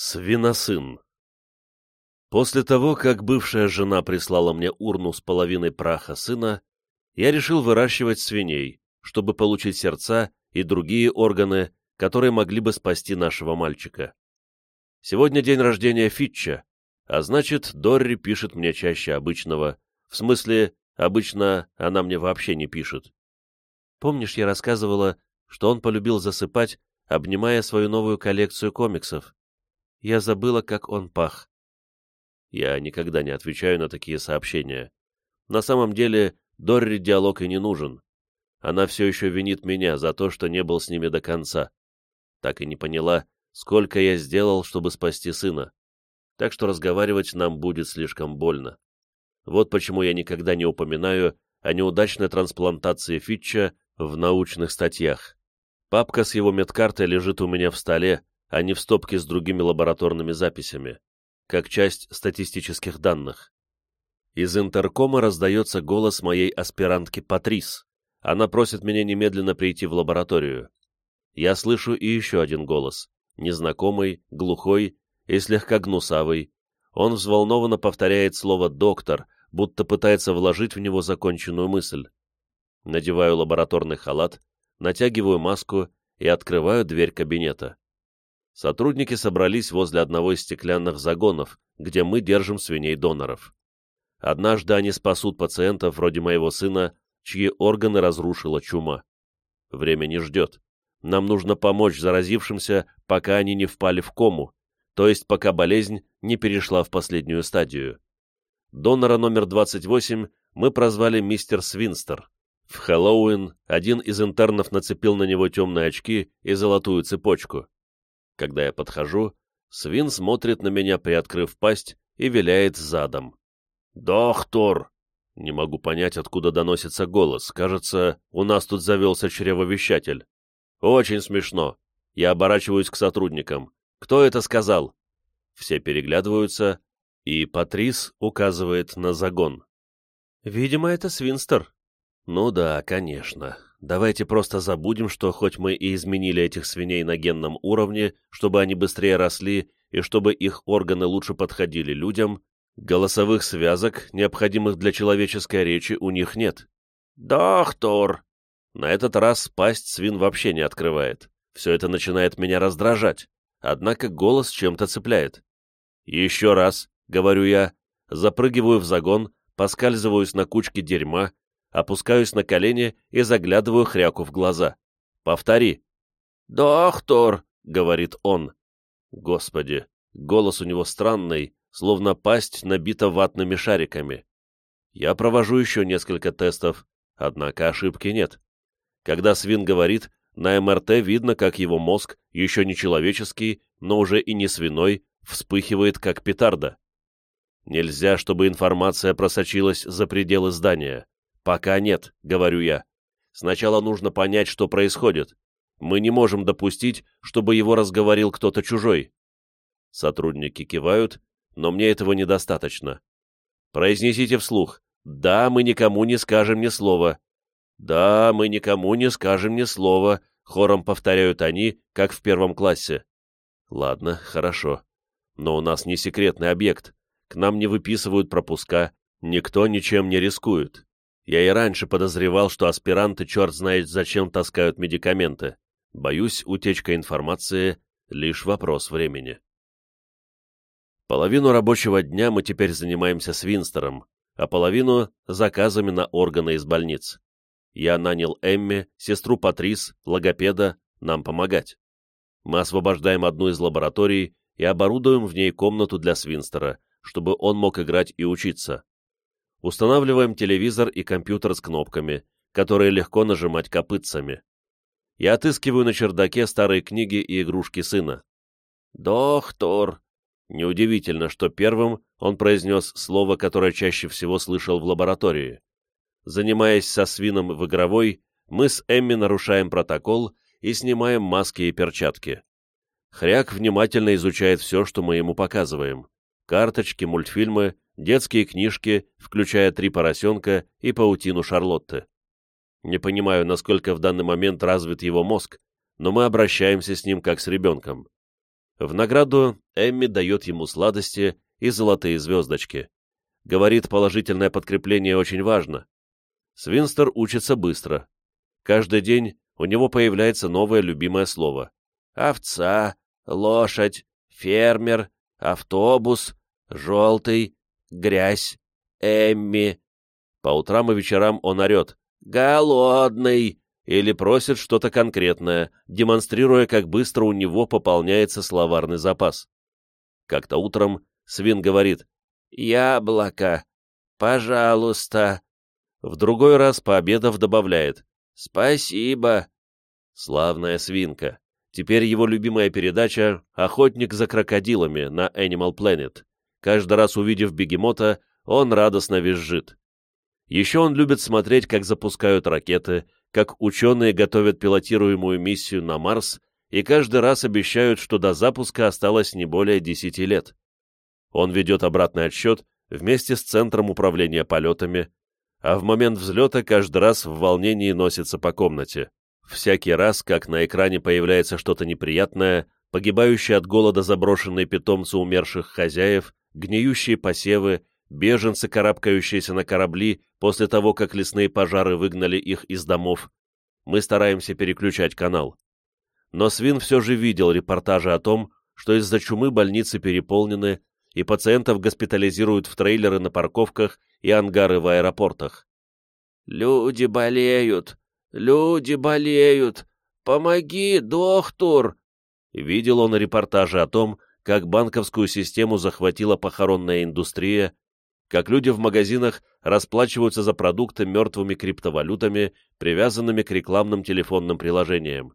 Свиносын. После того, как бывшая жена прислала мне урну с половиной праха сына, я решил выращивать свиней, чтобы получить сердца и другие органы, которые могли бы спасти нашего мальчика. Сегодня день рождения Фитча, а значит, Дорри пишет мне чаще обычного, в смысле, обычно она мне вообще не пишет. Помнишь, я рассказывала, что он полюбил засыпать, обнимая свою новую коллекцию комиксов? Я забыла, как он пах. Я никогда не отвечаю на такие сообщения. На самом деле, Дорри диалог и не нужен. Она все еще винит меня за то, что не был с ними до конца. Так и не поняла, сколько я сделал, чтобы спасти сына. Так что разговаривать нам будет слишком больно. Вот почему я никогда не упоминаю о неудачной трансплантации Фитча в научных статьях. Папка с его медкартой лежит у меня в столе, а не в стопке с другими лабораторными записями, как часть статистических данных. Из интеркома раздается голос моей аспирантки Патрис. Она просит меня немедленно прийти в лабораторию. Я слышу и еще один голос, незнакомый, глухой и слегка гнусавый. Он взволнованно повторяет слово «доктор», будто пытается вложить в него законченную мысль. Надеваю лабораторный халат, натягиваю маску и открываю дверь кабинета сотрудники собрались возле одного из стеклянных загонов, где мы держим свиней-доноров. Однажды они спасут пациентов вроде моего сына, чьи органы разрушила чума. Время не ждет. Нам нужно помочь заразившимся, пока они не впали в кому, то есть пока болезнь не перешла в последнюю стадию. Донора номер 28 мы прозвали мистер Свинстер. В Хэллоуин один из интернов нацепил на него темные очки и золотую цепочку. Когда я подхожу, свин смотрит на меня, приоткрыв пасть, и виляет задом. «Доктор!» Не могу понять, откуда доносится голос. Кажется, у нас тут завелся чревовещатель. Очень смешно. Я оборачиваюсь к сотрудникам. Кто это сказал? Все переглядываются, и Патрис указывает на загон. «Видимо, это Свинстер». «Ну да, конечно. Давайте просто забудем, что хоть мы и изменили этих свиней на генном уровне, чтобы они быстрее росли и чтобы их органы лучше подходили людям, голосовых связок, необходимых для человеческой речи, у них нет. «Доктор!» На этот раз пасть свин вообще не открывает. Все это начинает меня раздражать, однако голос чем-то цепляет. «Еще раз», — говорю я, запрыгиваю в загон, поскальзываюсь на кучке дерьма, опускаюсь на колени и заглядываю хряку в глаза. «Повтори». «Доктор», — говорит он. Господи, голос у него странный, словно пасть набита ватными шариками. Я провожу еще несколько тестов, однако ошибки нет. Когда свин говорит, на МРТ видно, как его мозг, еще не человеческий, но уже и не свиной, вспыхивает, как петарда. Нельзя, чтобы информация просочилась за пределы здания. «Пока нет», — говорю я. «Сначала нужно понять, что происходит. Мы не можем допустить, чтобы его разговорил кто-то чужой». Сотрудники кивают, но мне этого недостаточно. Произнесите вслух. «Да, мы никому не скажем ни слова». «Да, мы никому не скажем ни слова», — хором повторяют они, как в первом классе. «Ладно, хорошо. Но у нас не секретный объект. К нам не выписывают пропуска, никто ничем не рискует. Я и раньше подозревал, что аспиранты черт знает зачем таскают медикаменты. Боюсь, утечка информации — лишь вопрос времени. Половину рабочего дня мы теперь занимаемся с Винстером, а половину — заказами на органы из больниц. Я нанял Эмми, сестру Патрис, логопеда, нам помогать. Мы освобождаем одну из лабораторий и оборудуем в ней комнату для Свинстера, чтобы он мог играть и учиться. Устанавливаем телевизор и компьютер с кнопками, которые легко нажимать копытцами. Я отыскиваю на чердаке старые книги и игрушки сына. «Доктор!» Неудивительно, что первым он произнес слово, которое чаще всего слышал в лаборатории. Занимаясь со свином в игровой, мы с Эмми нарушаем протокол и снимаем маски и перчатки. Хряк внимательно изучает все, что мы ему показываем. Карточки, мультфильмы, детские книжки, включая «Три поросенка» и «Паутину Шарлотты». Не понимаю, насколько в данный момент развит его мозг, но мы обращаемся с ним как с ребенком. В награду Эмми дает ему сладости и золотые звездочки. Говорит, положительное подкрепление очень важно. Свинстер учится быстро. Каждый день у него появляется новое любимое слово. Овца, лошадь, фермер, автобус, желтый, грязь, Эмми. По утрам и вечерам он орет «Голодный!» или просит что-то конкретное, демонстрируя, как быстро у него пополняется словарный запас. Как-то утром свин говорит «Яблоко! Пожалуйста!» В другой раз, пообедав, добавляет «Спасибо!» Славная свинка. Теперь его любимая передача «Охотник за крокодилами» на Animal Planet. Каждый раз увидев бегемота, он радостно визжит. Еще он любит смотреть, как запускают ракеты, как ученые готовят пилотируемую миссию на Марс и каждый раз обещают, что до запуска осталось не более 10 лет. Он ведет обратный отсчет вместе с Центром управления полетами, а в момент взлета каждый раз в волнении носится по комнате. Всякий раз, как на экране появляется что-то неприятное, погибающие от голода заброшенные питомцы умерших хозяев, гниющие посевы, беженцы, карабкающиеся на корабли после того, как лесные пожары выгнали их из домов. Мы стараемся переключать канал. Но Свин все же видел репортажи о том, что из-за чумы больницы переполнены, и пациентов госпитализируют в трейлеры на парковках и ангары в аэропортах. «Люди болеют! Люди болеют! Помоги, доктор!» Видел он репортажи о том, как банковскую систему захватила похоронная индустрия, как люди в магазинах расплачиваются за продукты мертвыми криптовалютами, привязанными к рекламным телефонным приложениям.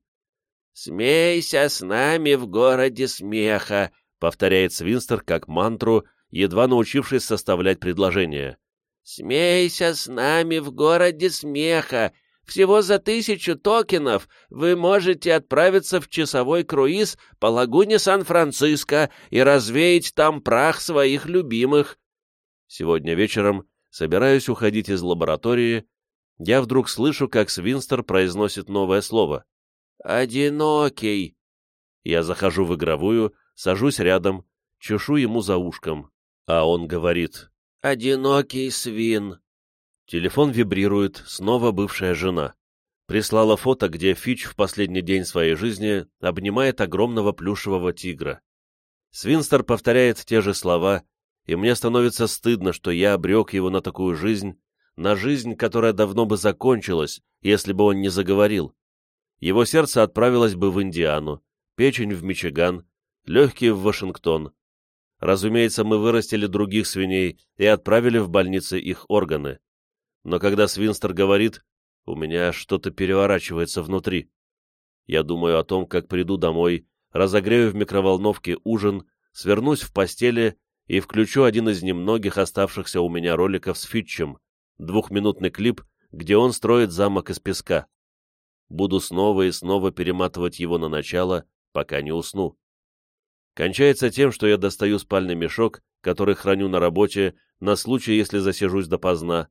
«Смейся с нами в городе смеха», — повторяет Свинстер как мантру, едва научившись составлять предложения. «Смейся с нами в городе смеха. Всего за тысячу токенов вы можете отправиться в часовой круиз по лагуне Сан-Франциско и развеять там прах своих любимых. Сегодня вечером, собираюсь уходить из лаборатории, я вдруг слышу, как Свинстер произносит новое слово. «Одинокий». Я захожу в игровую, сажусь рядом, чешу ему за ушком, а он говорит «Одинокий свин». Телефон вибрирует, снова бывшая жена. Прислала фото, где Фич в последний день своей жизни обнимает огромного плюшевого тигра. Свинстер повторяет те же слова, и мне становится стыдно, что я обрек его на такую жизнь, на жизнь, которая давно бы закончилась, если бы он не заговорил. Его сердце отправилось бы в Индиану, печень в Мичиган, легкие в Вашингтон. Разумеется, мы вырастили других свиней и отправили в больницы их органы. Но когда Свинстер говорит, у меня что-то переворачивается внутри. Я думаю о том, как приду домой, разогрею в микроволновке ужин, свернусь в постели и включу один из немногих оставшихся у меня роликов с Фитчем, двухминутный клип, где он строит замок из песка. Буду снова и снова перематывать его на начало, пока не усну. Кончается тем, что я достаю спальный мешок, который храню на работе на случай, если засижусь допоздна,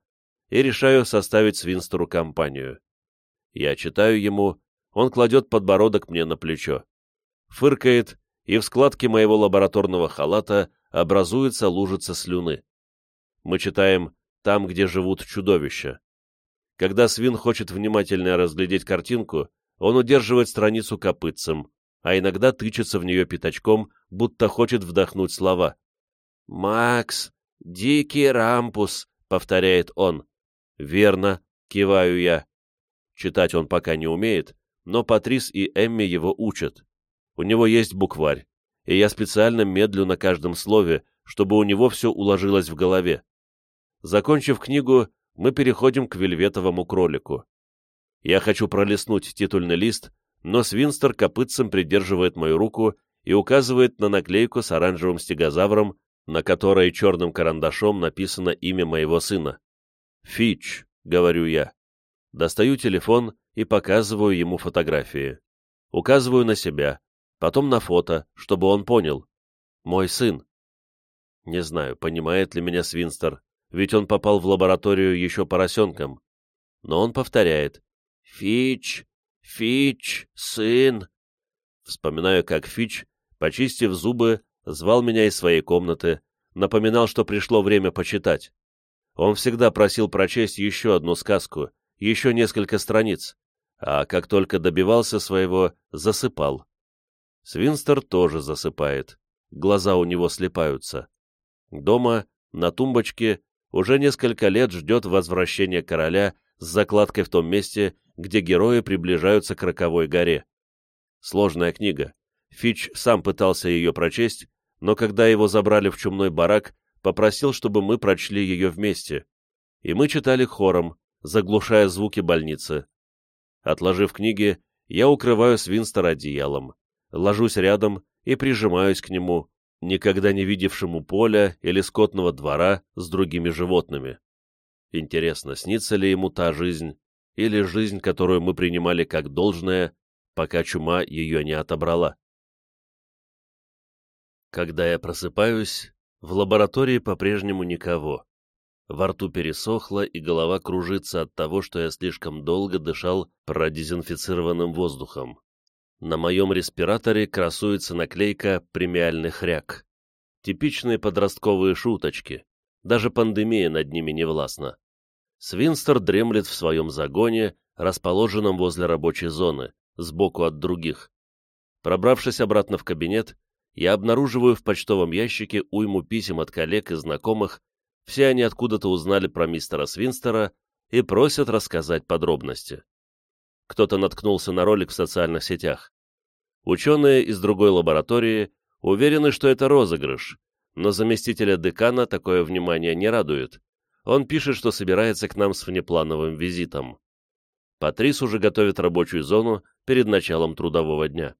и решаю составить Свинстеру компанию. Я читаю ему, он кладет подбородок мне на плечо. Фыркает, и в складке моего лабораторного халата образуется лужица слюны. Мы читаем «Там, где живут чудовища». Когда свин хочет внимательно разглядеть картинку, он удерживает страницу копытцем, а иногда тычется в нее пятачком, будто хочет вдохнуть слова. «Макс, дикий рампус», — повторяет он. «Верно», — киваю я. Читать он пока не умеет, но Патрис и Эмми его учат. У него есть букварь, и я специально медлю на каждом слове, чтобы у него все уложилось в голове. Закончив книгу, мы переходим к вельветовому кролику. Я хочу пролистнуть титульный лист, но Свинстер копытцем придерживает мою руку и указывает на наклейку с оранжевым стегозавром, на которой черным карандашом написано имя моего сына. «Фич», — говорю я. Достаю телефон и показываю ему фотографии. Указываю на себя, потом на фото, чтобы он понял. Мой сын. Не знаю, понимает ли меня Свинстер, ведь он попал в лабораторию еще поросенком. Но он повторяет. «Фич, Фич, сын». Вспоминаю, как Фич Почистив зубы, звал меня из своей комнаты, напоминал, что пришло время почитать. Он всегда просил прочесть еще одну сказку, еще несколько страниц, а как только добивался своего, засыпал. Свинстер тоже засыпает, глаза у него слепаются. Дома, на тумбочке, уже несколько лет ждет возвращения короля с закладкой в том месте, где герои приближаются к роковой горе. Сложная книга. Фич сам пытался ее прочесть, но когда его забрали в чумной барак, попросил, чтобы мы прочли ее вместе. И мы читали хором, заглушая звуки больницы. Отложив книги, я укрываю Свинстера одеялом, ложусь рядом и прижимаюсь к нему, никогда не видевшему поля или скотного двора с другими животными. Интересно, снится ли ему та жизнь, или жизнь, которую мы принимали как должное, пока чума ее не отобрала. Когда я просыпаюсь, в лаборатории по-прежнему никого. Во рту пересохло, и голова кружится от того, что я слишком долго дышал продезинфицированным воздухом. На моем респираторе красуется наклейка «Премиальный хряк». Типичные подростковые шуточки. Даже пандемия над ними не властна. Свинстер дремлет в своем загоне, расположенном возле рабочей зоны, сбоку от других. Пробравшись обратно в кабинет, я обнаруживаю в почтовом ящике уйму писем от коллег и знакомых, все они откуда-то узнали про мистера Свинстера и просят рассказать подробности. Кто-то наткнулся на ролик в социальных сетях. Ученые из другой лаборатории уверены, что это розыгрыш, но заместителя декана такое внимание не радует. Он пишет, что собирается к нам с внеплановым визитом. Патрис уже готовит рабочую зону перед началом трудового дня.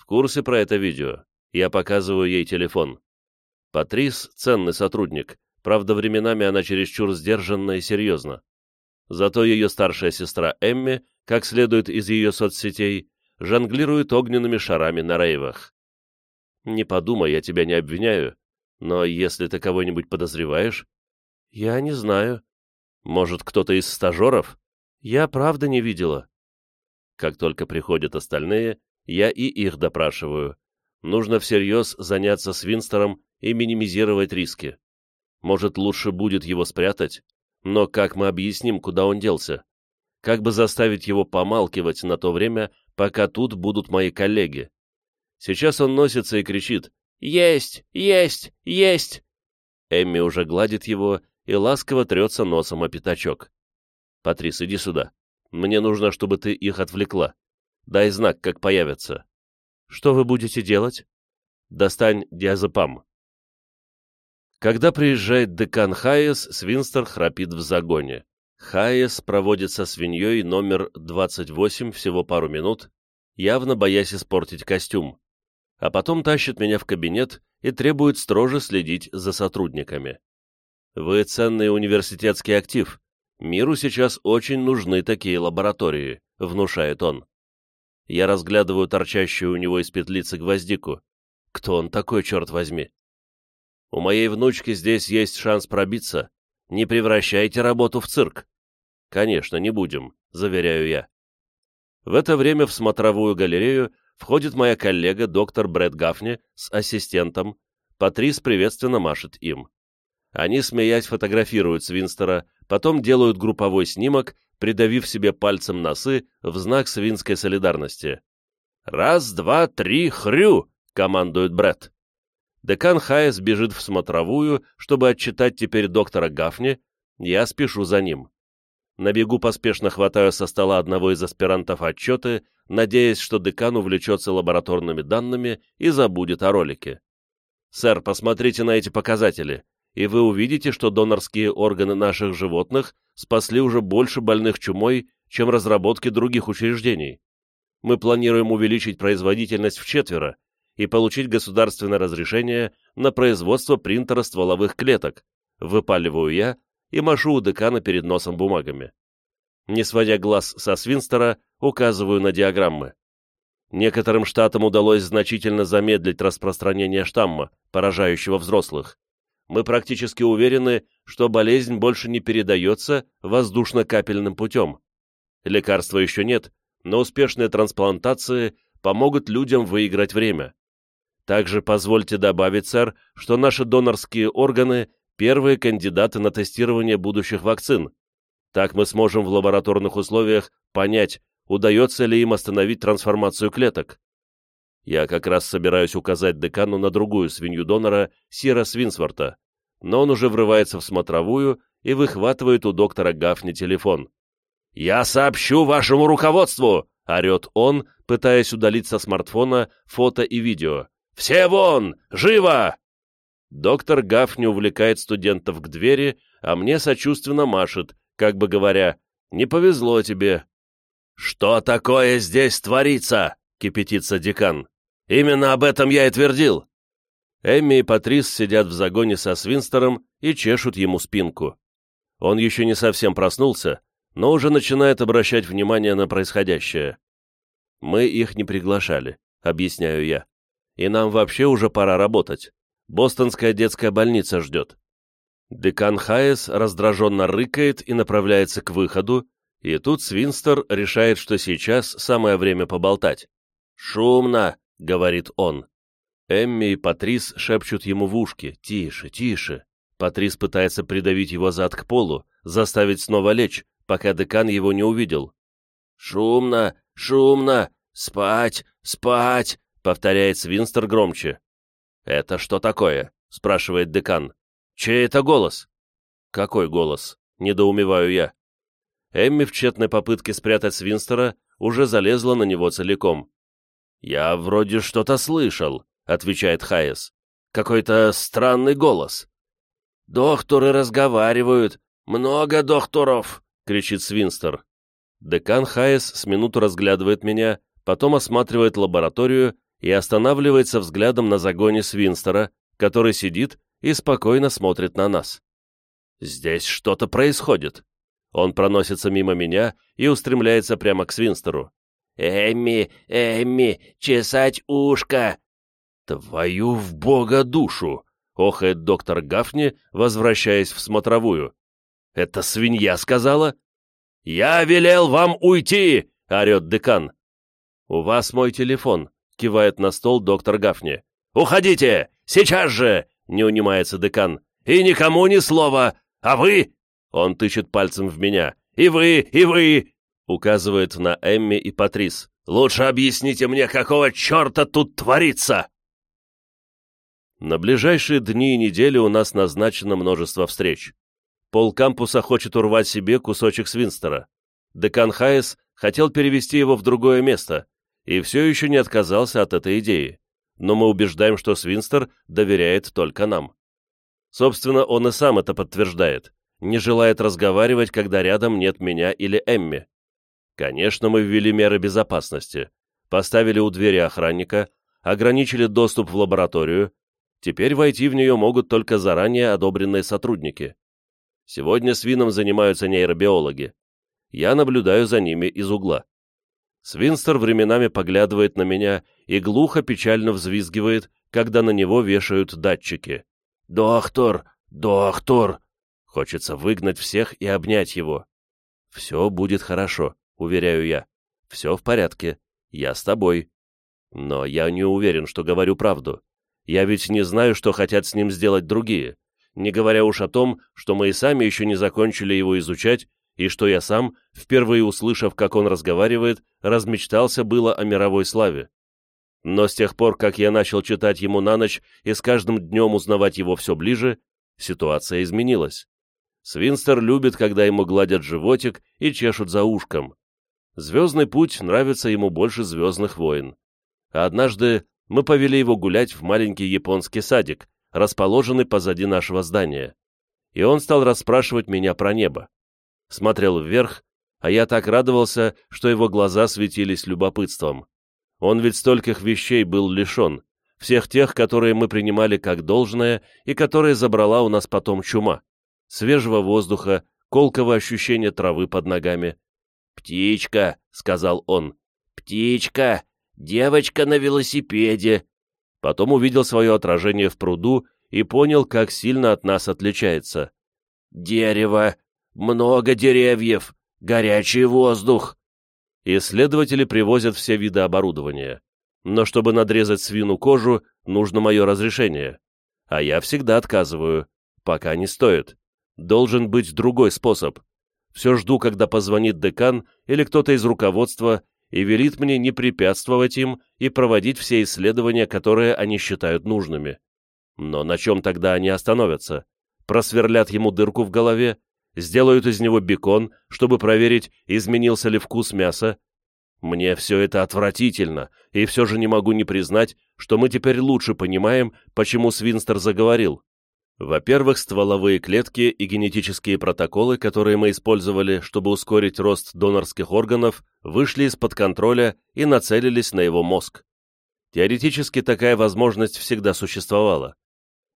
В курсе про это видео. Я показываю ей телефон. Патрис — ценный сотрудник, правда, временами она чересчур сдержанна и серьезна. Зато ее старшая сестра Эмми, как следует из ее соцсетей, жонглирует огненными шарами на рейвах. Не подумай, я тебя не обвиняю, но если ты кого-нибудь подозреваешь... Я не знаю. Может, кто-то из стажеров? Я правда не видела. Как только приходят остальные, я и их допрашиваю. Нужно всерьез заняться Свинстером и минимизировать риски. Может, лучше будет его спрятать? Но как мы объясним, куда он делся? Как бы заставить его помалкивать на то время, пока тут будут мои коллеги? Сейчас он носится и кричит «Есть! Есть! Есть!» Эмми уже гладит его и ласково трется носом о пятачок. «Патрис, иди сюда. Мне нужно, чтобы ты их отвлекла. Дай знак, как появятся. Что вы будете делать? Достань диазепам. Когда приезжает декан Хайес, Свинстер храпит в загоне. Хайес проводит со свиньей номер 28 всего пару минут, явно боясь испортить костюм, а потом тащит меня в кабинет и требует строже следить за сотрудниками. Вы ценный университетский актив. Миру сейчас очень нужны такие лаборатории, внушает он. Я разглядываю торчащую у него из петлицы гвоздику. Кто он такой, черт возьми? У моей внучки здесь есть шанс пробиться. Не превращайте работу в цирк. Конечно, не будем, заверяю я. В это время в смотровую галерею входит моя коллега, доктор Брэд Гафни, с ассистентом. Патрис приветственно машет им. Они, смеясь, фотографируют Свинстера, потом делают групповой снимок придавив себе пальцем носы в знак свинской солидарности. «Раз, два, три, хрю!» — командует Бред. Декан Хайес бежит в смотровую, чтобы отчитать теперь доктора Гафни, я спешу за ним. На бегу поспешно хватаю со стола одного из аспирантов отчеты, надеясь, что декан увлечется лабораторными данными и забудет о ролике. «Сэр, посмотрите на эти показатели и вы увидите, что донорские органы наших животных спасли уже больше больных чумой, чем разработки других учреждений. Мы планируем увеличить производительность в четверо и получить государственное разрешение на производство принтера стволовых клеток, выпаливаю я и машу у декана перед носом бумагами. Не сводя глаз со Свинстера, указываю на диаграммы. Некоторым штатам удалось значительно замедлить распространение штамма, поражающего взрослых, мы практически уверены, что болезнь больше не передается воздушно-капельным путем. Лекарства еще нет, но успешные трансплантации помогут людям выиграть время. Также позвольте добавить, сэр, что наши донорские органы – первые кандидаты на тестирование будущих вакцин. Так мы сможем в лабораторных условиях понять, удается ли им остановить трансформацию клеток. Я как раз собираюсь указать декану на другую свинью донора, Сира Свинсворта, но он уже врывается в смотровую и выхватывает у доктора Гафни телефон. «Я сообщу вашему руководству!» — орет он, пытаясь удалить со смартфона фото и видео. «Все вон! Живо!» Доктор Гафни увлекает студентов к двери, а мне сочувственно машет, как бы говоря, «Не повезло тебе». «Что такое здесь творится?» — кипятится декан. «Именно об этом я и твердил». Эмми и Патрис сидят в загоне со Свинстером и чешут ему спинку. Он еще не совсем проснулся, но уже начинает обращать внимание на происходящее. «Мы их не приглашали», — объясняю я. «И нам вообще уже пора работать. Бостонская детская больница ждет». Декан Хайес раздраженно рыкает и направляется к выходу, и тут Свинстер решает, что сейчас самое время поболтать. «Шумно», — говорит он. Эмми и Патрис шепчут ему в ушки «Тише, тише». Патрис пытается придавить его зад к полу, заставить снова лечь, пока декан его не увидел. «Шумно, шумно! Спать, спать!» — повторяет Свинстер громче. «Это что такое?» — спрашивает декан. «Чей это голос?» «Какой голос?» — недоумеваю я. Эмми в тщетной попытке спрятать Свинстера уже залезла на него целиком. «Я вроде что-то слышал», — отвечает Хайес. «Какой-то странный голос». «Докторы разговаривают. Много докторов», — кричит Свинстер. Декан Хайес с минуту разглядывает меня, потом осматривает лабораторию и останавливается взглядом на загоне Свинстера, который сидит и спокойно смотрит на нас. Здесь что-то происходит. Он проносится мимо меня и устремляется прямо к Свинстеру. «Эмми, Эмми, чесать ушко!» «Твою в бога душу!» — охает доктор Гафни, возвращаясь в смотровую. «Это свинья сказала?» «Я велел вам уйти!» — орет декан. «У вас мой телефон», — кивает на стол доктор Гафни. «Уходите! Сейчас же!» — не унимается декан. «И никому ни слова! А вы...» — он тычет пальцем в меня. «И вы, и вы!» — указывает на Эмми и Патрис. «Лучше объясните мне, какого черта тут творится!» На ближайшие дни и недели у нас назначено множество встреч. Пол кампуса хочет урвать себе кусочек Свинстера. Декан Хайес хотел перевести его в другое место и все еще не отказался от этой идеи, но мы убеждаем, что Свинстер доверяет только нам. Собственно, он и сам это подтверждает, не желает разговаривать, когда рядом нет меня или Эмми. Конечно, мы ввели меры безопасности, поставили у двери охранника, ограничили доступ в лабораторию, теперь войти в нее могут только заранее одобренные сотрудники. Сегодня свином занимаются нейробиологи. Я наблюдаю за ними из угла. Свинстер временами поглядывает на меня и глухо печально взвизгивает, когда на него вешают датчики. «Доктор! Доктор!» Хочется выгнать всех и обнять его. «Все будет хорошо», — уверяю я. «Все в порядке. Я с тобой». Но я не уверен, что говорю правду. Я ведь не знаю, что хотят с ним сделать другие не говоря уж о том, что мы и сами еще не закончили его изучать, и что я сам, впервые услышав, как он разговаривает, размечтался было о мировой славе. Но с тех пор, как я начал читать ему на ночь и с каждым днем узнавать его все ближе, ситуация изменилась. Свинстер любит, когда ему гладят животик и чешут за ушком. «Звездный путь» нравится ему больше «Звездных войн». А однажды мы повели его гулять в маленький японский садик, расположенный позади нашего здания, и он стал расспрашивать меня про небо. Смотрел вверх, а я так радовался, что его глаза светились любопытством. Он ведь стольких вещей был лишен, всех тех, которые мы принимали как должное и которые забрала у нас потом чума, свежего воздуха, колкого ощущения травы под ногами. «Птичка», — сказал он, — «птичка, девочка на велосипеде, Потом увидел свое отражение в пруду и понял, как сильно от нас отличается. «Дерево! Много деревьев! Горячий воздух!» Исследователи привозят все виды оборудования. но чтобы надрезать свину кожу, нужно мое разрешение. А я всегда отказываю, пока не стоит. Должен быть другой способ. Все жду, когда позвонит декан или кто-то из руководства и велит мне не препятствовать им и проводить все исследования, которые они считают нужными. Но на чем тогда они остановятся? Просверлят ему дырку в голове, сделают из него бекон, чтобы проверить, изменился ли вкус мяса. Мне все это отвратительно, и все же не могу не признать, что мы теперь лучше понимаем, почему Свинстер заговорил. Во-первых, стволовые клетки и генетические протоколы, которые мы использовали, чтобы ускорить рост донорских органов, вышли из-под контроля и нацелились на его мозг. Теоретически такая возможность всегда существовала.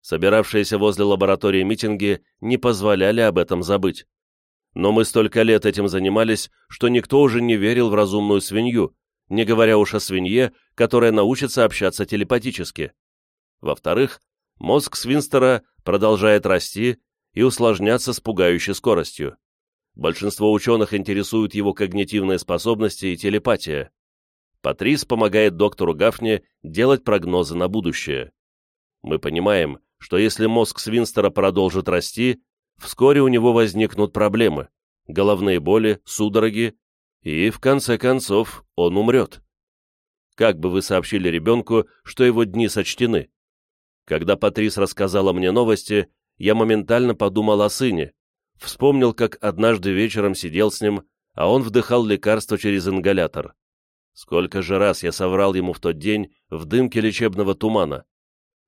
Собиравшиеся возле лаборатории митинги не позволяли об этом забыть. Но мы столько лет этим занимались, что никто уже не верил в разумную свинью, не говоря уж о свинье, которая научится общаться телепатически. Во-вторых, мозг Свинстера продолжает расти и усложняться с пугающей скоростью. Большинство ученых интересуют его когнитивные способности и телепатия. Патрис помогает доктору Гафни делать прогнозы на будущее. Мы понимаем, что если мозг Свинстера продолжит расти, вскоре у него возникнут проблемы, головные боли, судороги, и, в конце концов, он умрет. Как бы вы сообщили ребенку, что его дни сочтены? Когда Патрис рассказала мне новости, я моментально подумал о сыне, вспомнил, как однажды вечером сидел с ним, а он вдыхал лекарство через ингалятор. Сколько же раз я соврал ему в тот день в дымке лечебного тумана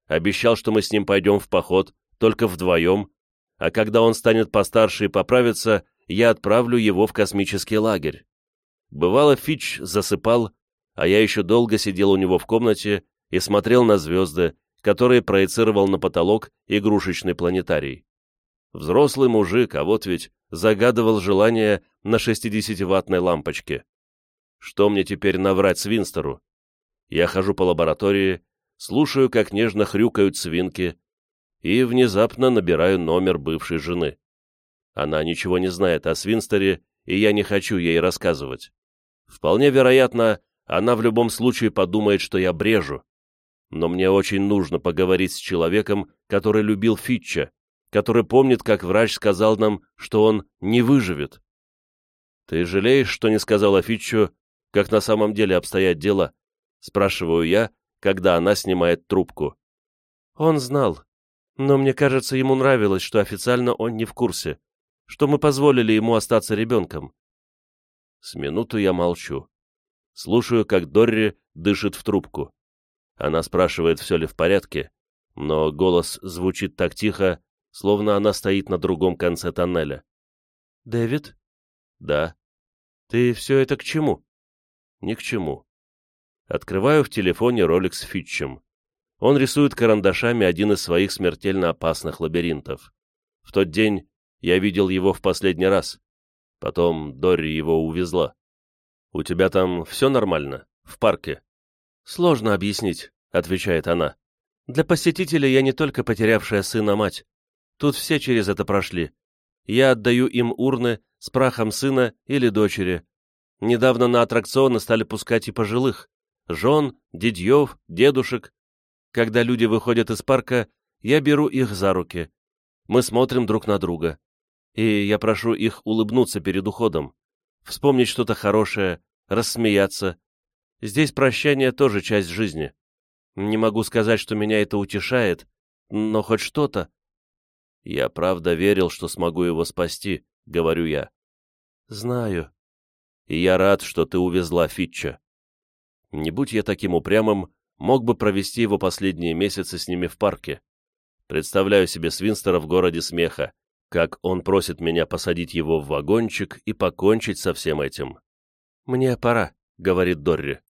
обещал, что мы с ним пойдем в поход, только вдвоем, а когда он станет постарше и поправится, я отправлю его в космический лагерь. Бывало, Фич засыпал, а я еще долго сидел у него в комнате и смотрел на звезды, которые проецировал на потолок игрушечный планетарий. Взрослый мужик, а вот ведь загадывал желание на 60-ваттной лампочке. Что мне теперь наврать Свинстеру? Я хожу по лаборатории, слушаю, как нежно хрюкают свинки, и внезапно набираю номер бывшей жены. Она ничего не знает о Свинстере, и я не хочу ей рассказывать. Вполне вероятно, она в любом случае подумает, что я брежу. Но мне очень нужно поговорить с человеком, который любил Фитча, который помнит, как врач сказал нам, что он не выживет. «Ты жалеешь, что не сказала Фитчу, как на самом деле обстоят дела?» — спрашиваю я, когда она снимает трубку. Он знал, но мне кажется, ему нравилось, что официально он не в курсе, что мы позволили ему остаться ребенком. С минуту я молчу. Слушаю, как Дорри дышит в трубку. Она спрашивает, все ли в порядке, но голос звучит так тихо, словно она стоит на другом конце тоннеля. «Дэвид?» «Да». «Ты все это к чему?» «Ни к чему. Открываю в телефоне ролик с Фитчем. Он рисует карандашами один из своих смертельно опасных лабиринтов. В тот день я видел его в последний раз. Потом Дори его увезла. «У тебя там все нормально? В парке?» «Сложно объяснить», — отвечает она. «Для посетителя я не только потерявшая сына мать. Тут все через это прошли. Я отдаю им урны с прахом сына или дочери. Недавно на аттракционы стали пускать и пожилых жен, дедьев, дедушек. Когда люди выходят из парка, я беру их за руки. Мы смотрим друг на друга. И я прошу их улыбнуться перед уходом, вспомнить что-то хорошее, рассмеяться. Здесь прощание тоже часть жизни. Не могу сказать, что меня это утешает, но хоть что-то. Я правда верил, что смогу его спасти, говорю я. Знаю. И я рад, что ты увезла Фитча. Не будь я таким упрямым, мог бы провести его последние месяцы с ними в парке. Представляю себе Свинстера в городе смеха, как он просит меня посадить его в вагончик и покончить со всем этим. «Мне пора», — говорит Дорри.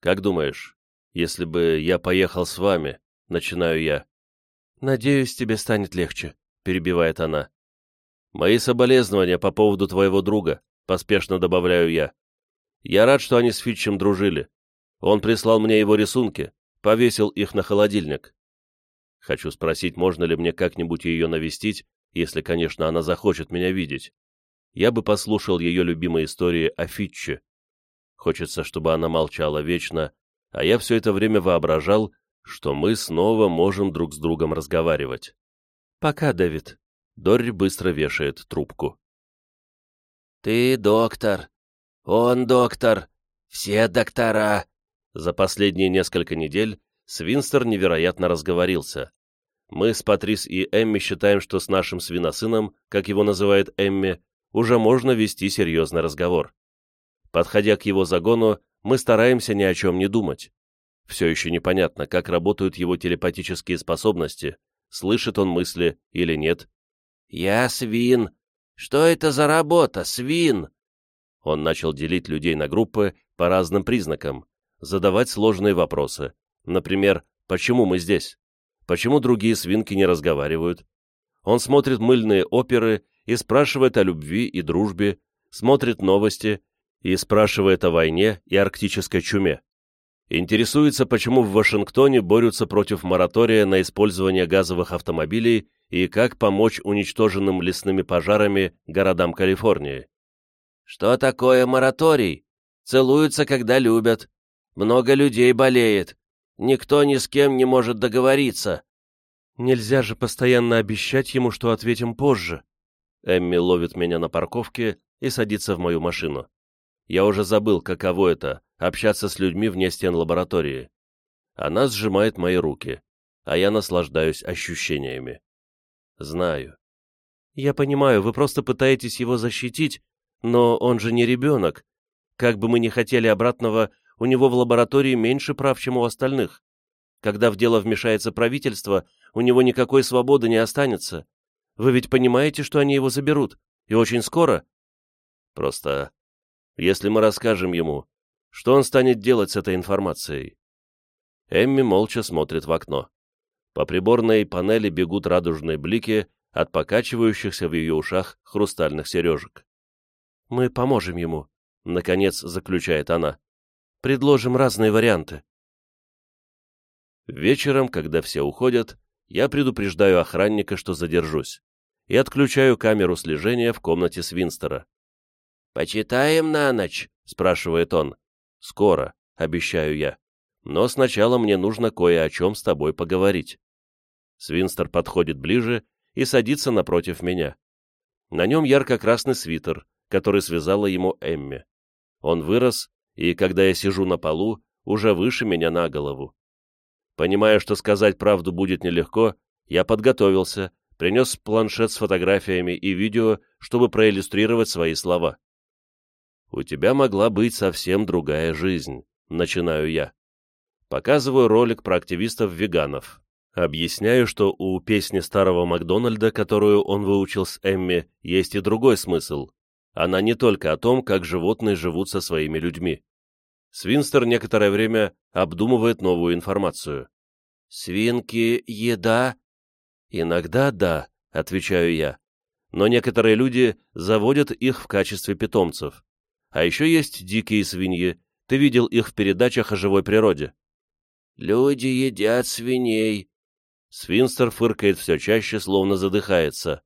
«Как думаешь, если бы я поехал с вами?» — начинаю я. «Надеюсь, тебе станет легче», — перебивает она. «Мои соболезнования по поводу твоего друга», — поспешно добавляю я. «Я рад, что они с Фитчем дружили. Он прислал мне его рисунки, повесил их на холодильник. Хочу спросить, можно ли мне как-нибудь ее навестить, если, конечно, она захочет меня видеть. Я бы послушал ее любимые истории о Фитче. Хочется, чтобы она молчала вечно, а я все это время воображал, что мы снова можем друг с другом разговаривать. «Пока, Дэвид». Дорри быстро вешает трубку. «Ты доктор. Он доктор. Все доктора». За последние несколько недель Свинстер невероятно разговорился. Мы с Патрис и Эмми считаем, что с нашим свиносыном, как его называет Эмми, уже можно вести серьезный разговор. Подходя к его загону, мы стараемся ни о чем не думать. Все еще непонятно, как работают его телепатические способности, слышит он мысли или нет. «Я свин. Что это за работа, свин?» Он начал делить людей на группы по разным признакам, задавать сложные вопросы. Например, почему мы здесь? Почему другие свинки не разговаривают? Он смотрит мыльные оперы и спрашивает о любви и дружбе, смотрит новости и спрашивает о войне и арктической чуме. Интересуется, почему в Вашингтоне борются против моратория на использование газовых автомобилей и как помочь уничтоженным лесными пожарами городам Калифорнии. «Что такое мораторий? Целуются, когда любят. Много людей болеет. Никто ни с кем не может договориться. Нельзя же постоянно обещать ему, что ответим позже. Эмми ловит меня на парковке и садится в мою машину. Я уже забыл, каково это — общаться с людьми вне стен лаборатории. Она сжимает мои руки, а я наслаждаюсь ощущениями. Знаю. Я понимаю, вы просто пытаетесь его защитить, но он же не ребенок. Как бы мы ни хотели обратного, у него в лаборатории меньше прав, чем у остальных. Когда в дело вмешается правительство, у него никакой свободы не останется. Вы ведь понимаете, что они его заберут? И очень скоро? Просто, если мы расскажем ему, что он станет делать с этой информацией? Эмми молча смотрит в окно. По приборной панели бегут радужные блики от покачивающихся в ее ушах хрустальных сережек. «Мы поможем ему», — наконец заключает она. Предложим разные варианты. Вечером, когда все уходят, я предупреждаю охранника, что задержусь, и отключаю камеру слежения в комнате Свинстера. «Почитаем на ночь?» — спрашивает он. «Скоро», — обещаю я. «Но сначала мне нужно кое о чем с тобой поговорить». Свинстер подходит ближе и садится напротив меня. На нем ярко-красный свитер, который связала ему Эмми. Он вырос и, когда я сижу на полу, уже выше меня на голову. Понимая, что сказать правду будет нелегко, я подготовился, принес планшет с фотографиями и видео, чтобы проиллюстрировать свои слова. «У тебя могла быть совсем другая жизнь», — начинаю я. Показываю ролик про активистов-веганов. Объясняю, что у песни старого Макдональда, которую он выучил с Эмми, есть и другой смысл. Она не только о том, как животные живут со своими людьми. Свинстер некоторое время обдумывает новую информацию. «Свинки — еда?» «Иногда да», — отвечаю я. «Но некоторые люди заводят их в качестве питомцев. А еще есть дикие свиньи. Ты видел их в передачах о живой природе». «Люди едят свиней». Свинстер фыркает все чаще, словно задыхается.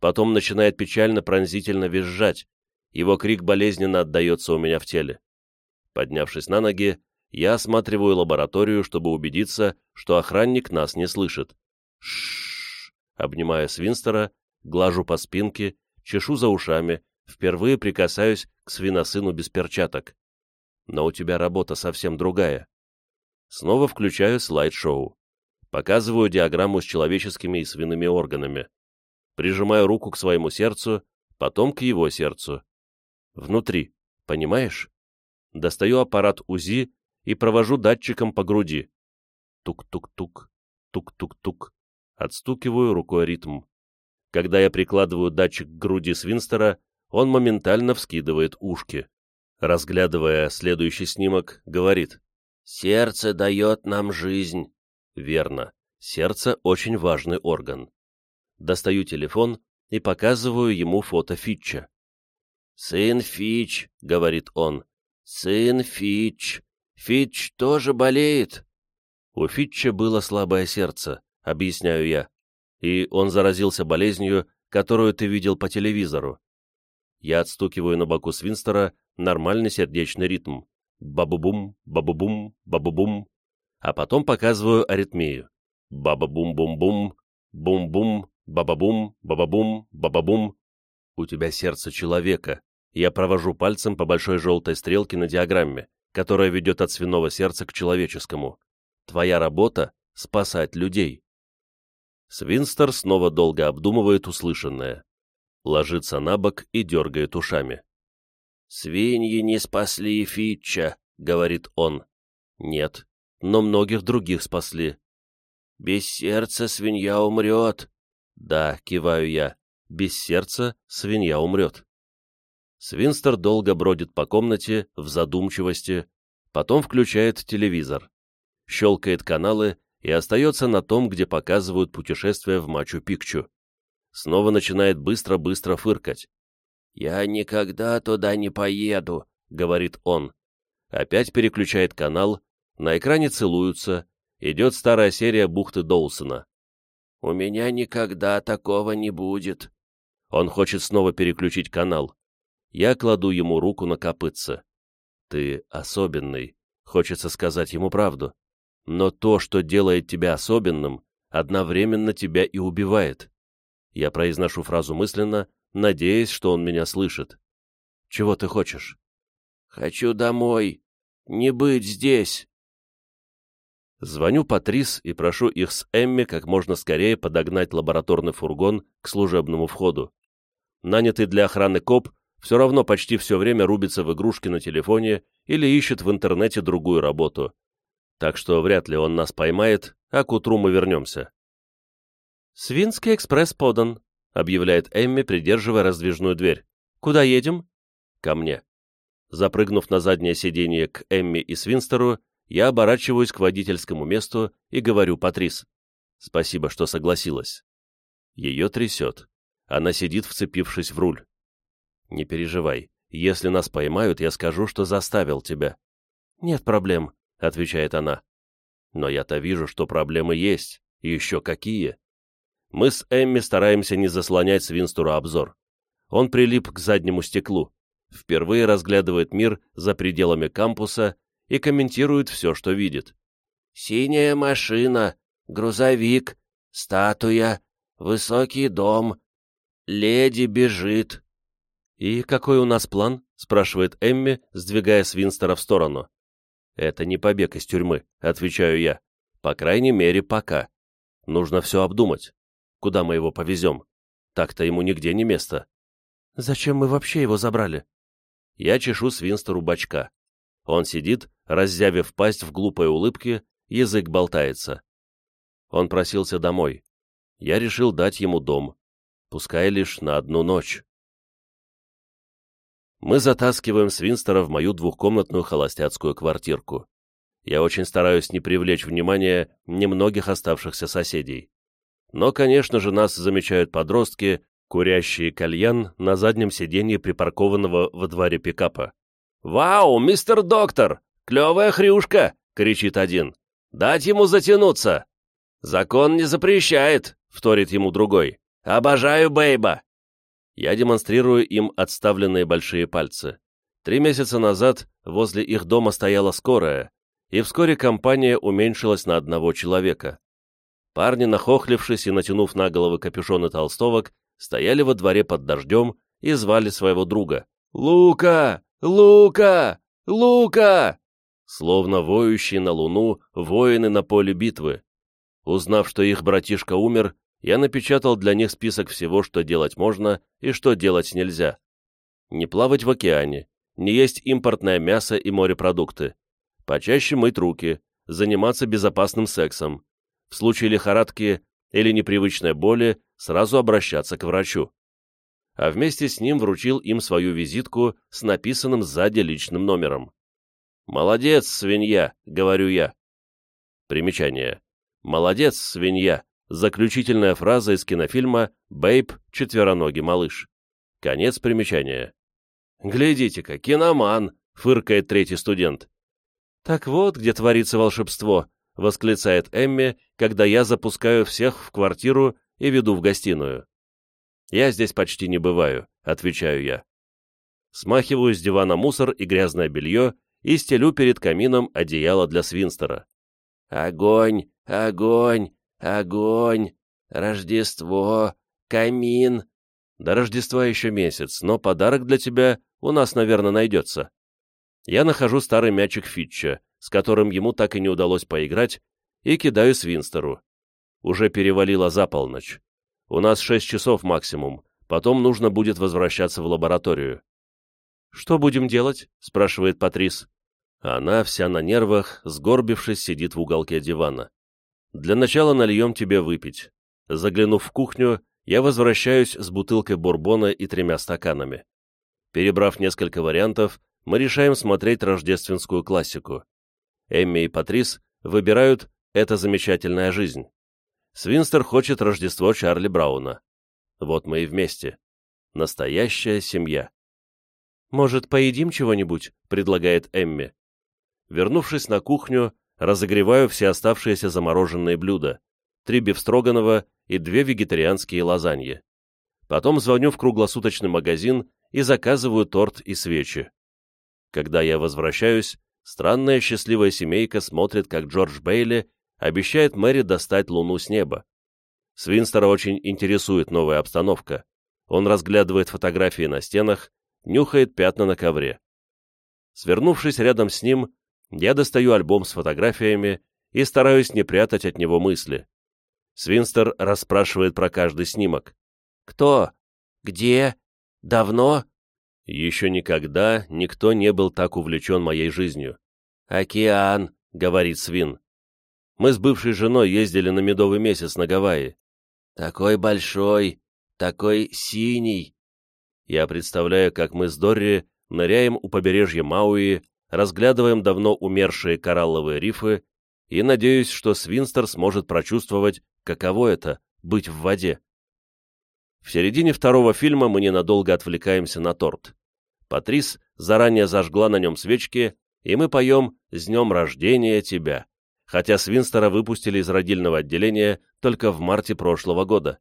Потом начинает печально-пронзительно визжать. Его крик болезненно отдается у меня в теле. Поднявшись на ноги, я осматриваю лабораторию, чтобы убедиться, что охранник нас не слышит. Шшш! Обнимая Свинстера, глажу по спинке, чешу за ушами, впервые прикасаюсь к свиносыну без перчаток. Но у тебя работа совсем другая. Снова включаю слайд-шоу. Показываю диаграмму с человеческими и свиными органами. Прижимаю руку к своему сердцу, потом к его сердцу. Внутри, понимаешь? достаю аппарат УЗИ и провожу датчиком по груди. Тук-тук-тук, тук-тук-тук. Отстукиваю рукой ритм. Когда я прикладываю датчик к груди Свинстера, он моментально вскидывает ушки. Разглядывая следующий снимок, говорит. «Сердце дает нам жизнь». Верно. Сердце – очень важный орган. Достаю телефон и показываю ему фото Фитча. «Сын Фич», — говорит он, «Сын Фич. Фич тоже болеет?» У Фитча было слабое сердце, объясняю я, и он заразился болезнью, которую ты видел по телевизору. Я отстукиваю на боку Свинстера нормальный сердечный ритм, бабу-бум, бабу-бум, бабу-бум, а потом показываю аритмию. Баба-бум-бум-бум, бум-бум, баба-бум, баба-бум, баба-бум. У тебя сердце человека. Я провожу пальцем по большой желтой стрелке на диаграмме, которая ведет от свиного сердца к человеческому. Твоя работа — спасать людей. Свинстер снова долго обдумывает услышанное. Ложится на бок и дергает ушами. «Свиньи не спасли Фитча», — говорит он. «Нет, но многих других спасли». «Без сердца свинья умрет». «Да», — киваю я, — «без сердца свинья умрет». Свинстер долго бродит по комнате в задумчивости, потом включает телевизор, щелкает каналы и остается на том, где показывают путешествие в Мачу-Пикчу. Снова начинает быстро-быстро фыркать. «Я никогда туда не поеду», — говорит он. Опять переключает канал, на экране целуются, идет старая серия бухты Доусона. «У меня никогда такого не будет». Он хочет снова переключить канал. Я кладу ему руку на копытце. «Ты особенный», — хочется сказать ему правду. «Но то, что делает тебя особенным, одновременно тебя и убивает». Я произношу фразу мысленно, надеясь, что он меня слышит. «Чего ты хочешь?» «Хочу домой. Не быть здесь». Звоню Патрис и прошу их с Эмми как можно скорее подогнать лабораторный фургон к служебному входу. Нанятый для охраны коп все равно почти все время рубится в игрушки на телефоне или ищет в интернете другую работу. Так что вряд ли он нас поймает, а к утру мы вернемся. «Свинский экспресс подан», объявляет Эмми, придерживая раздвижную дверь. «Куда едем?» «Ко мне». Запрыгнув на заднее сиденье к Эмми и Свинстеру, я оборачиваюсь к водительскому месту и говорю Патрис. «Спасибо, что согласилась». Ее трясет. Она сидит, вцепившись в руль. «Не переживай. Если нас поймают, я скажу, что заставил тебя». «Нет проблем», — отвечает она. «Но я-то вижу, что проблемы есть. Еще какие. Мы с Эмми стараемся не заслонять Свинстуру обзор. Он прилип к заднему стеклу, впервые разглядывает мир за пределами кампуса и комментирует все, что видит. «Синяя машина, грузовик, статуя, высокий дом, леди бежит». «И какой у нас план?» — спрашивает Эмми, сдвигая Свинстера в сторону. «Это не побег из тюрьмы», — отвечаю я. «По крайней мере, пока. Нужно все обдумать. Куда мы его повезем? Так-то ему нигде не место. Зачем мы вообще его забрали? Я чешу свинстеру бачка. Он сидит, раззявив пасть в глупой улыбке, язык болтается. Он просился домой. Я решил дать ему дом, пускай лишь на одну ночь. Мы затаскиваем Свинстера в мою двухкомнатную холостяцкую квартирку. Я очень стараюсь не привлечь внимание немногих оставшихся соседей. Но, конечно же, нас замечают подростки, курящие кальян на заднем сиденье припаркованного во дворе пикапа. «Вау, мистер доктор! Клевая хрюшка!» — кричит один. «Дать ему затянуться!» «Закон не запрещает!» — вторит ему другой. «Обожаю Бейба!» Я демонстрирую им отставленные большие пальцы. Три месяца назад возле их дома стояла скорая, и вскоре компания уменьшилась на одного человека. Парни, нахохлившись и натянув на головы капюшоны толстовок, стояли во дворе под дождем и звали своего друга. «Лука! Лука! Лука!» Словно воющие на луну воины на поле битвы. Узнав, что их братишка умер, я напечатал для них список всего, что делать можно и что делать нельзя. Не плавать в океане, не есть импортное мясо и морепродукты, почаще мыть руки, заниматься безопасным сексом, в случае лихорадки или непривычной боли сразу обращаться к врачу. А вместе с ним вручил им свою визитку с написанным сзади личным номером. «Молодец, свинья», — говорю я. Примечание. «Молодец, свинья» — заключительная фраза из кинофильма «Бэйб. Четвероногий малыш». Конец примечания. «Глядите-ка, киноман!» — фыркает третий студент. «Так вот, где творится волшебство», — восклицает Эмми, когда я запускаю всех в квартиру и веду в гостиную. «Я здесь почти не бываю», — отвечаю я. Смахиваю с дивана мусор и грязное белье и стелю перед камином одеяло для Свинстера. «Огонь, огонь, огонь, Рождество, камин». До Рождества еще месяц, но подарок для тебя у нас, наверное, найдется. Я нахожу старый мячик Фитча, с которым ему так и не удалось поиграть, и кидаю Свинстеру. Уже перевалило за полночь. У нас шесть часов максимум, потом нужно будет возвращаться в лабораторию. «Что будем делать?» — спрашивает Патрис. Она, вся на нервах, сгорбившись, сидит в уголке дивана. «Для начала нальем тебе выпить». Заглянув в кухню, я возвращаюсь с бутылкой бурбона и тремя стаканами. Перебрав несколько вариантов, мы решаем смотреть рождественскую классику. Эмми и Патрис выбирают «Это замечательная жизнь». Свинстер хочет Рождество Чарли Брауна. Вот мы и вместе. Настоящая семья. «Может, поедим чего-нибудь?» — предлагает Эмми. Вернувшись на кухню, разогреваю все оставшиеся замороженные блюда, три бифстроганова и две вегетарианские лазаньи. Потом звоню в круглосуточный магазин и заказываю торт и свечи. Когда я возвращаюсь, странная счастливая семейка смотрит, как Джордж Бейли обещает Мэри достать луну с неба. Свинстера очень интересует новая обстановка. Он разглядывает фотографии на стенах, нюхает пятна на ковре. Свернувшись рядом с ним, я достаю альбом с фотографиями и стараюсь не прятать от него мысли. Свинстер расспрашивает про каждый снимок. «Кто? Где? Давно?» Еще никогда никто не был так увлечен моей жизнью. «Океан», — говорит Свин. Мы с бывшей женой ездили на медовый месяц на Гавайи. «Такой большой, такой синий». Я представляю, как мы с Дорри ныряем у побережья Мауи, разглядываем давно умершие коралловые рифы и надеюсь, что Свинстер сможет прочувствовать, каково это — быть в воде. В середине второго фильма мы ненадолго отвлекаемся на торт. Патрис заранее зажгла на нем свечки, и мы поем «С днем рождения тебя», хотя Свинстера выпустили из родильного отделения только в марте прошлого года.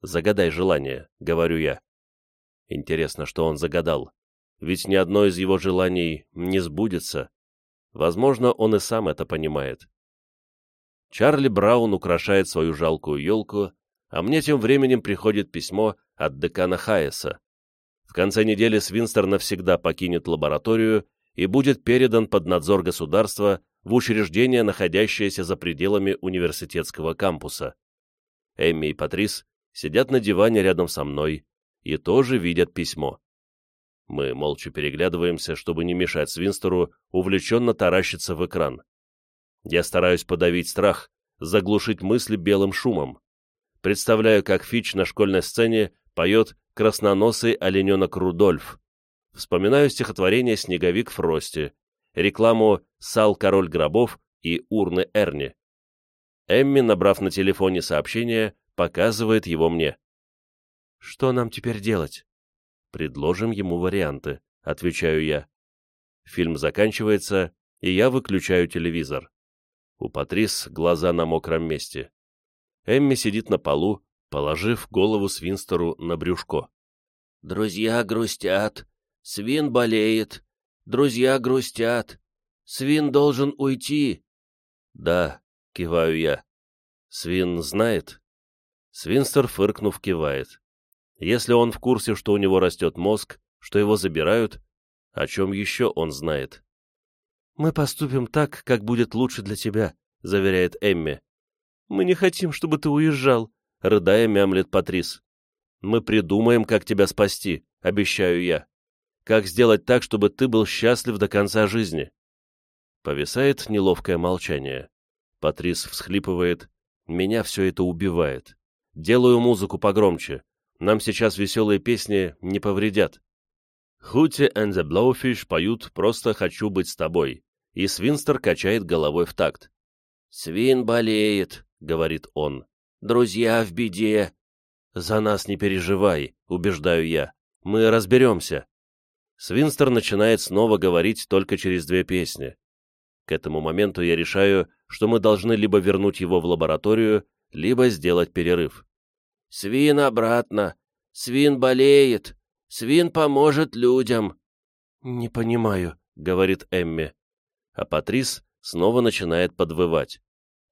«Загадай желание», — говорю я. Интересно, что он загадал ведь ни одно из его желаний не сбудется. Возможно, он и сам это понимает. Чарли Браун украшает свою жалкую елку, а мне тем временем приходит письмо от декана Хайеса. В конце недели Свинстер навсегда покинет лабораторию и будет передан под надзор государства в учреждение, находящееся за пределами университетского кампуса. Эмми и Патрис сидят на диване рядом со мной и тоже видят письмо. Мы молча переглядываемся, чтобы не мешать Свинстеру увлеченно таращиться в экран. Я стараюсь подавить страх, заглушить мысли белым шумом. Представляю, как Фич на школьной сцене поет красноносый олененок Рудольф. Вспоминаю стихотворение «Снеговик Фрости», рекламу «Сал король гробов» и «Урны Эрни». Эмми, набрав на телефоне сообщение, показывает его мне. «Что нам теперь делать?» Предложим ему варианты, отвечаю я. Фильм заканчивается, и я выключаю телевизор. У Патрис глаза на мокром месте. Эмми сидит на полу, положив голову Свинстеру на брюшко. «Друзья грустят. Свин болеет. Друзья грустят. Свин должен уйти». «Да», — киваю я. «Свин знает?» Свинстер, фыркнув, кивает. Если он в курсе, что у него растет мозг, что его забирают, о чем еще он знает? «Мы поступим так, как будет лучше для тебя», — заверяет Эмми. «Мы не хотим, чтобы ты уезжал», — рыдая мямлет Патрис. «Мы придумаем, как тебя спасти», — обещаю я. «Как сделать так, чтобы ты был счастлив до конца жизни?» Повисает неловкое молчание. Патрис всхлипывает. «Меня все это убивает. Делаю музыку погромче. Нам сейчас веселые песни не повредят. Хути and the Blowfish поют «Просто хочу быть с тобой», и Свинстер качает головой в такт. «Свин болеет», — говорит он. «Друзья в беде». «За нас не переживай», — убеждаю я. «Мы разберемся». Свинстер начинает снова говорить только через две песни. К этому моменту я решаю, что мы должны либо вернуть его в лабораторию, либо сделать перерыв. Свин обратно. Свин болеет. Свин поможет людям. Не понимаю, говорит Эмми. А Патрис снова начинает подвывать.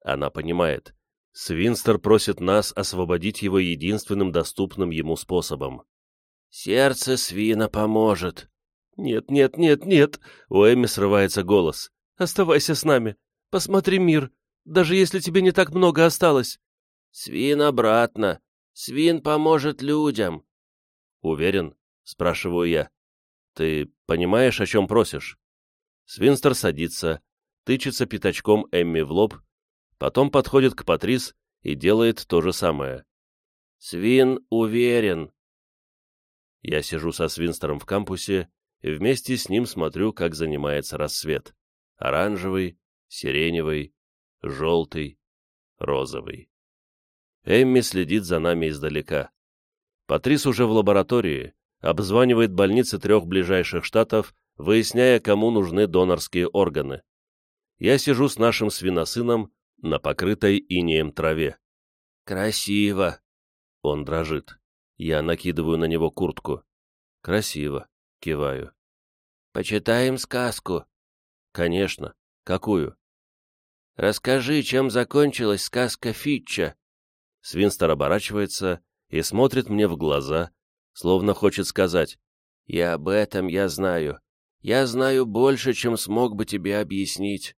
Она понимает. Свинстер просит нас освободить его единственным доступным ему способом. «Сердце свина поможет». «Нет, нет, нет, нет!» У Эмми срывается голос. «Оставайся с нами. Посмотри мир, даже если тебе не так много осталось». «Свин обратно. Свин поможет людям». «Уверен?» — спрашиваю я. «Ты понимаешь, о чем просишь?» Свинстер садится, тычется пятачком Эмми в лоб, потом подходит к Патрис и делает то же самое. «Свин уверен». Я сижу со Свинстером в кампусе и вместе с ним смотрю, как занимается рассвет. Оранжевый, сиреневый, желтый, розовый. Эмми следит за нами издалека. Патрис уже в лаборатории, обзванивает больницы трех ближайших штатов, выясняя, кому нужны донорские органы. Я сижу с нашим свиносыном на покрытой инеем траве. «Красиво!» Он дрожит. Я накидываю на него куртку. «Красиво!» — киваю. «Почитаем сказку?» «Конечно. Какую?» «Расскажи, чем закончилась сказка Фитча?» Свинстер оборачивается и смотрит мне в глаза, словно хочет сказать, «И об этом я знаю. Я знаю больше, чем смог бы тебе объяснить».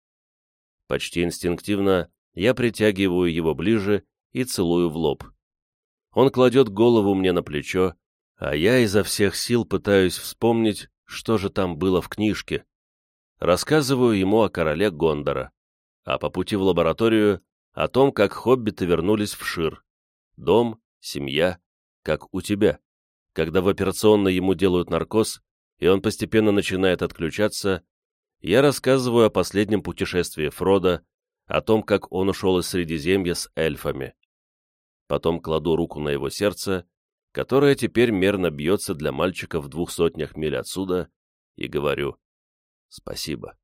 Почти инстинктивно я притягиваю его ближе и целую в лоб. Он кладет голову мне на плечо, а я изо всех сил пытаюсь вспомнить, что же там было в книжке. Рассказываю ему о короле Гондора, а по пути в лабораторию о том, как хоббиты вернулись в Шир. Дом, семья, как у тебя. Когда в операционной ему делают наркоз, и он постепенно начинает отключаться, я рассказываю о последнем путешествии Фрода, о том, как он ушел из Средиземья с эльфами. Потом кладу руку на его сердце, которое теперь мерно бьется для мальчика в двух сотнях миль отсюда, и говорю «Спасибо».